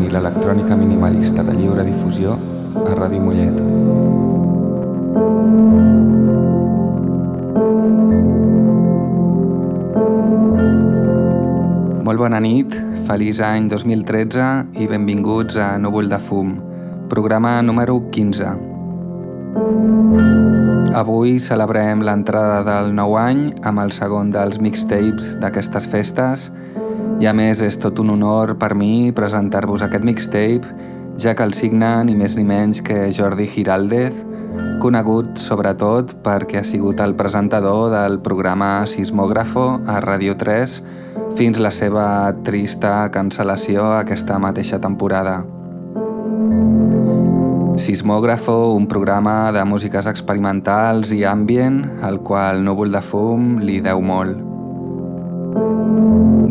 i l'electrònica minimalista de lliure difusió a Ràdio Mollet. Molt bona nit, feliç any 2013 i benvinguts a Núvol de Fum, programa número 15. Avui celebrem l'entrada del nou any amb el segon dels mixtapes d'aquestes festes i a més és tot un honor per mi presentar-vos aquest mixtape ja que el signa ni més ni menys que Jordi Giraldez, conegut sobretot perquè ha sigut el presentador del programa Sismógrafo a Radio 3 fins la seva trista cancel·lació aquesta mateixa temporada. Sismógrafo, un programa de músiques experimentals i ambient, al qual Núvol de Fum li deu molt.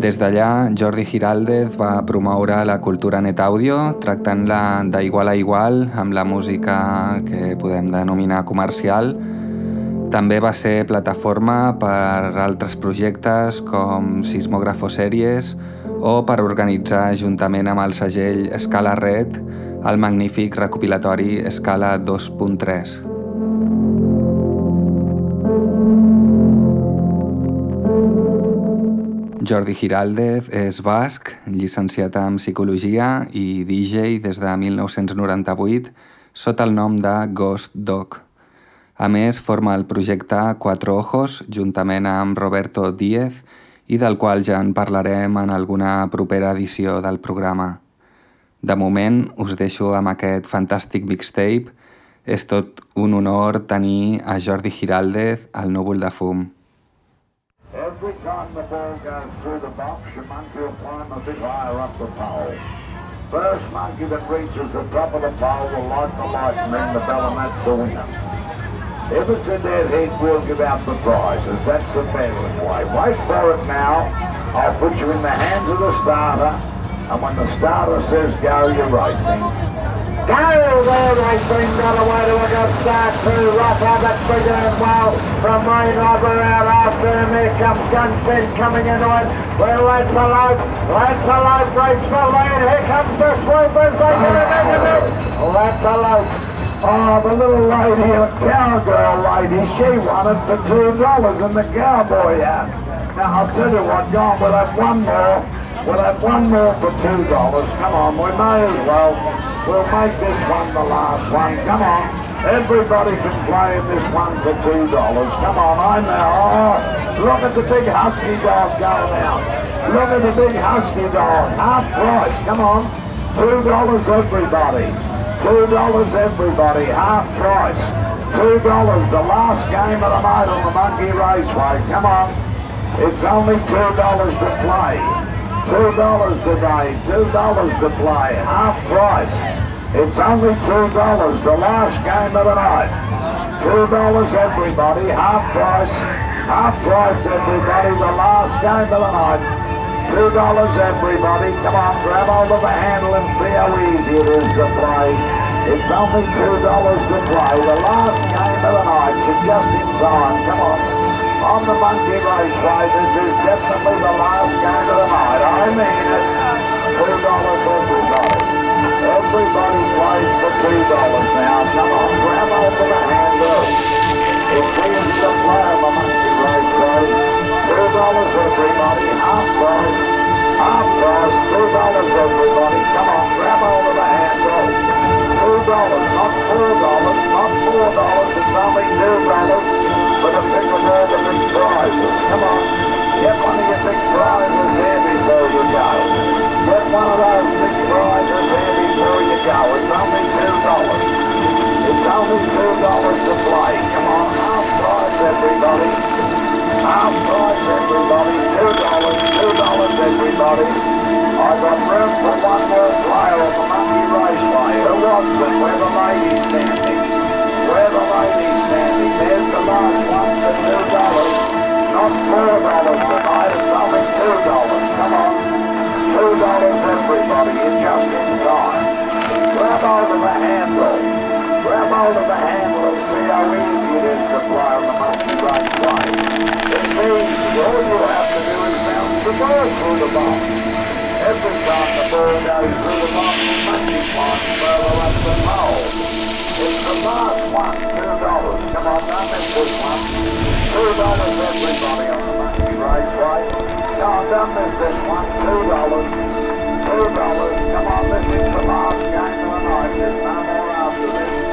Des d'allà, Jordi Giraldez va promoure la cultura net àudio, tractant-la d'igual a igual amb la música que podem denominar comercial, també va ser plataforma per altres projectes com Sismografo Sèries o per organitzar juntament amb el segell Scala Red el magnífic recopilatori Scala 2.3. Jordi Giraldez és basc, llicenciat en Psicologia i DJ des de 1998 sota el nom de Ghost Dog. A més, forma el projecte Quatre Ojos juntament amb Roberto Díez i del qual ja en parlarem en alguna propera edició del programa. De moment us deixo amb aquest fantàstic mixtape. És tot un honor tenir a Jordi Giraldez al núvol de fum. Every time the ball goes through the box, your monkey will climb a bit higher up the pole. First monkey that reaches the top of the pole will light the light and the bell and that's the winner. If it's a dead heat, we'll give out the prizes. That's the family way. Wait for it now. I'll put you in the hands of the starter, and when the starter says go, you're racing. Carol there, racing the other way to a good start to Roth Abbott's doing well from Marine Robber out after him. Here comes Gunsen coming into it. We're Lancelope. Lancelope breaks the lead. Here comes the swoopers. They get it into it. Lancelope. Oh, the little lady, a cowgirl lady, she won it for $2 in the cowboy hat. Now, I'll tell you what, gone with that one more. We'll have one more for two dollars. Come on, we may as well. We'll make this one the last one. Come on. Everybody can play in this one for two dollars. Come on, I know. Oh, look at the big husky dog going out. Look at the big husky dog. Half price. Come on. Two dollars everybody. Two dollars everybody, half price. Two dollars, the last game of the night on the Monkey Raceway. Come on. It's only two dollars to play. Two dollars today, two dollars to play, half price. It's only two dollars, the last game of the night. Two dollars everybody, half price. Half price everybody, the last game of the night. Two dollars everybody. Come on, grab hold of the handle and see how easy it is to play. It's only two dollars to play. The last game of the night. You're just in time. Come on. On the Monkey Raceway, this is definitely the last game of the night. I mean it. Two dollars everybody. Everybody plays for two dollars now. Come on, grab hold of the handle. It seems to play on the Monkey Raceway. Two dollars everybody. Half price. Half price. Two dollars everybody. Come on, grab hold of the handle two dollars, not four dollars, not four dollars, it's only two dollars for the all the big prizes. Come on, get one of your big prizes here before you go. Get one of those big prizes here before you go. It's only two dollars. It's only two dollars to play. Come on, half price everybody. Half price everybody. Two dollars, two dollars everybody. I've got room for one more player on the Monkey Raceway. Who wants it? Where the lady's standing? wherever two dollars. Not four dollars something two dollars. Come on. Two dollars everybody is just in time. Grab hold of the handle. Grab hold of the handle see how to fly on the monkey ride flight. It means all you have to do is bounce the through the box. Every time the ball goes through the box, the monkey flies further up the pole. The last one, two dollars. Come on, don't this one. Two dollars everybody on the monkey raceway. No, don't miss this one. Two dollars. Two dollars. Come on, this is the last game of the night. There's no more after this.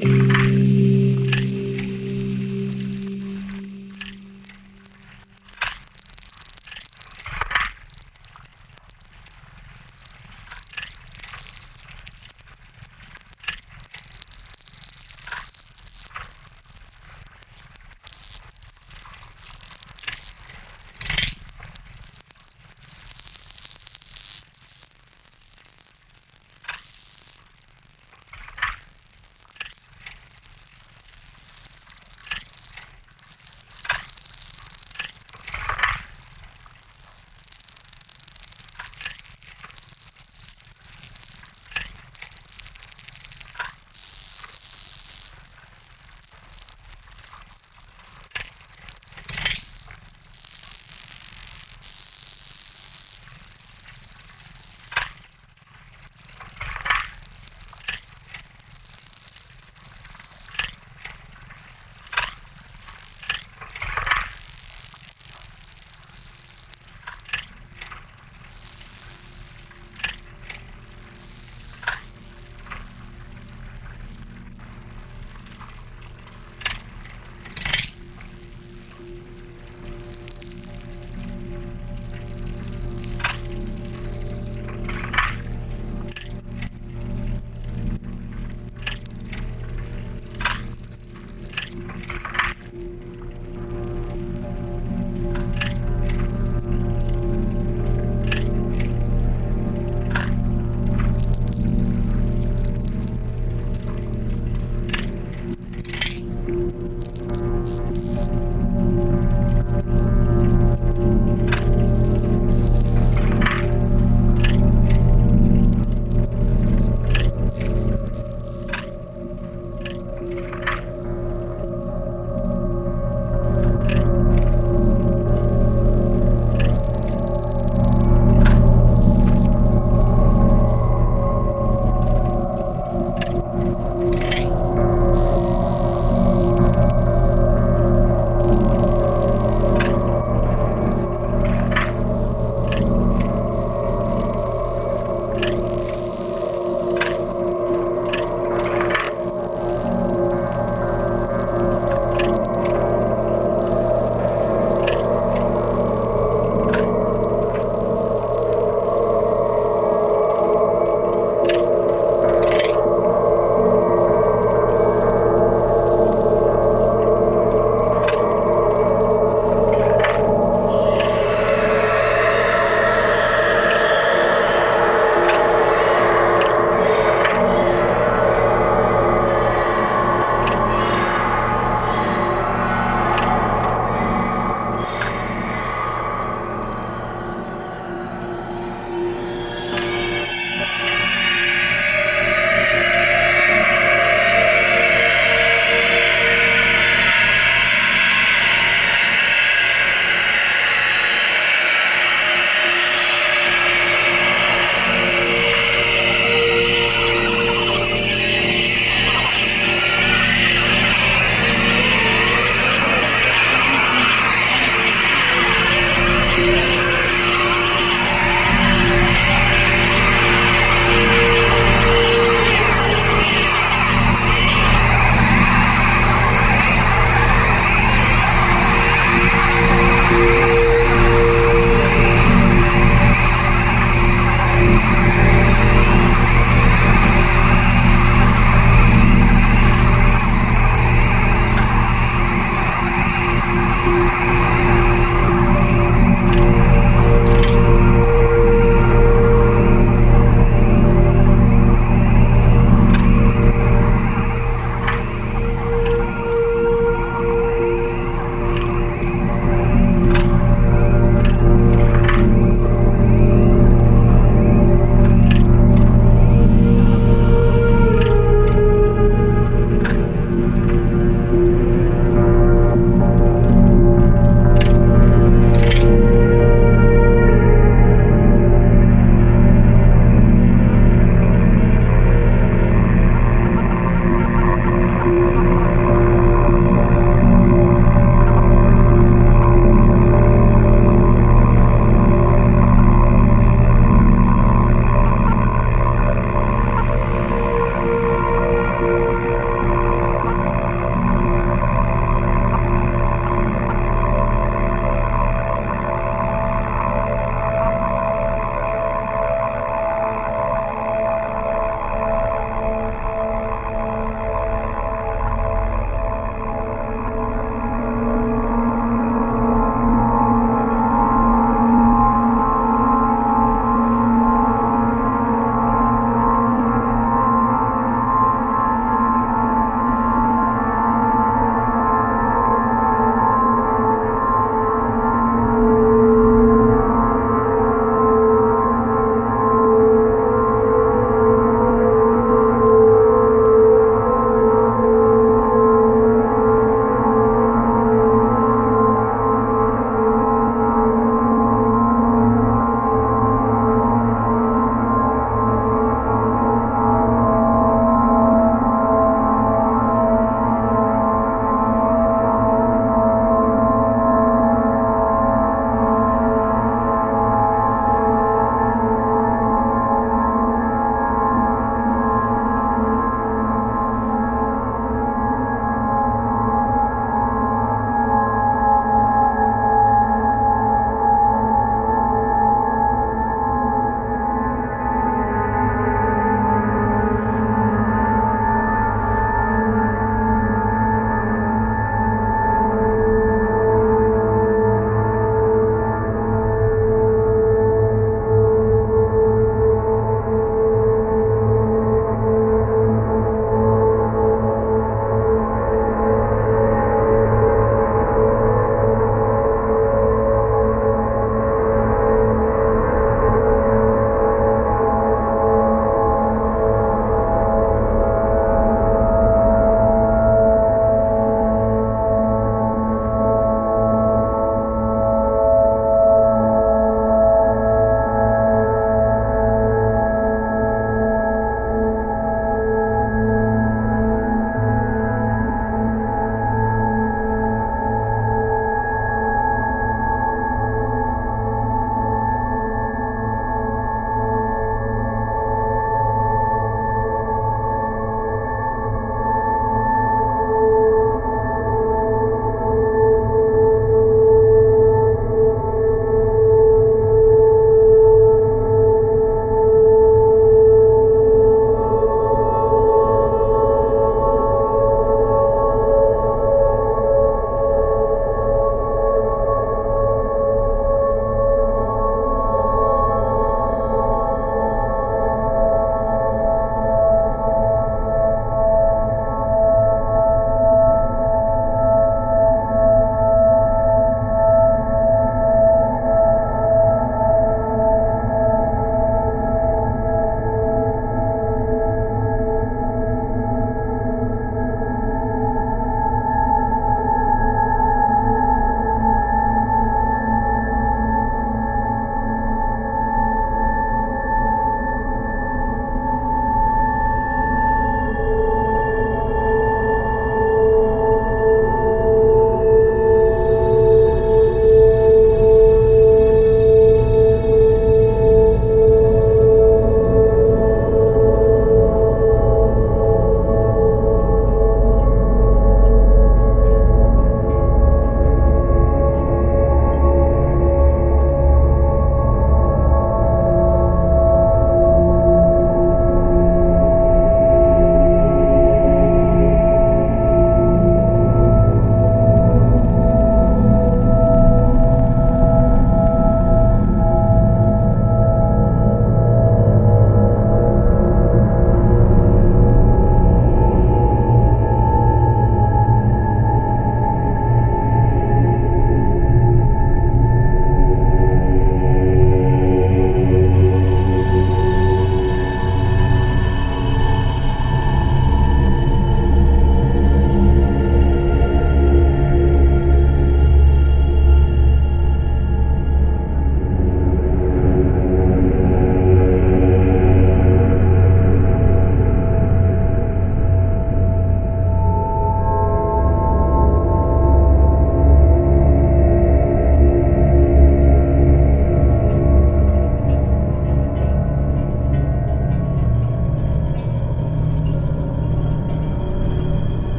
Bye.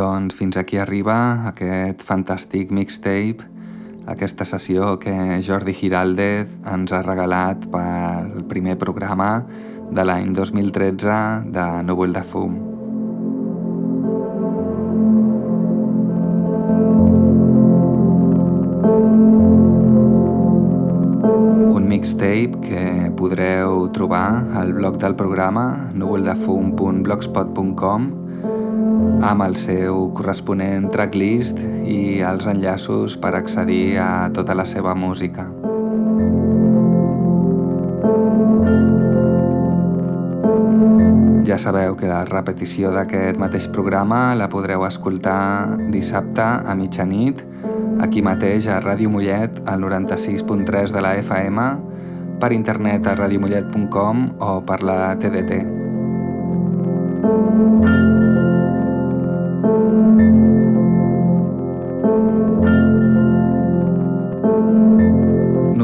Doncs fins aquí arriba aquest fantàstic mixtape, aquesta sessió que Jordi Giraldez ens ha regalat pel primer programa de l'any 2013 de Núvol de Fum. mixtape que podreu trobar al blog del programa núvoldefum.blogspot.com amb el seu corresponent tracklist i els enllaços per accedir a tota la seva música. Ja sabeu que la repetició d'aquest mateix programa la podreu escoltar dissabte a mitjanit aquí mateix a Ràdio Mollet al 96.3 de la FM per internet a radiomollet.com o per la TDT.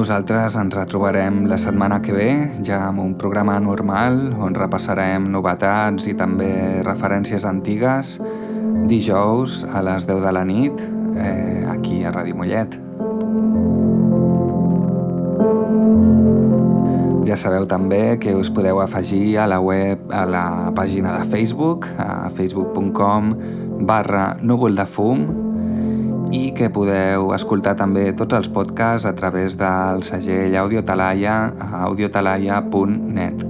Nosaltres ens retrobarem la setmana que ve, ja amb un programa normal on repassarem novetats i també referències antigues, dijous a les 10 de la nit, eh, aquí a Ràdio Mollet. Ja sabeu també que us podeu afegir a la web, a la pàgina de Facebook, a facebook.com barra núvol de fum i que podeu escoltar també tots els podcasts a través del segell Audiotalaia a audiotalaia.net.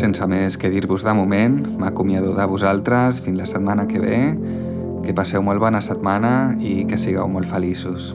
Sense més que dir-vos de moment, m'acomiado de vosaltres fins la setmana que ve, que passeu molt bona setmana i que sigueu molt feliços.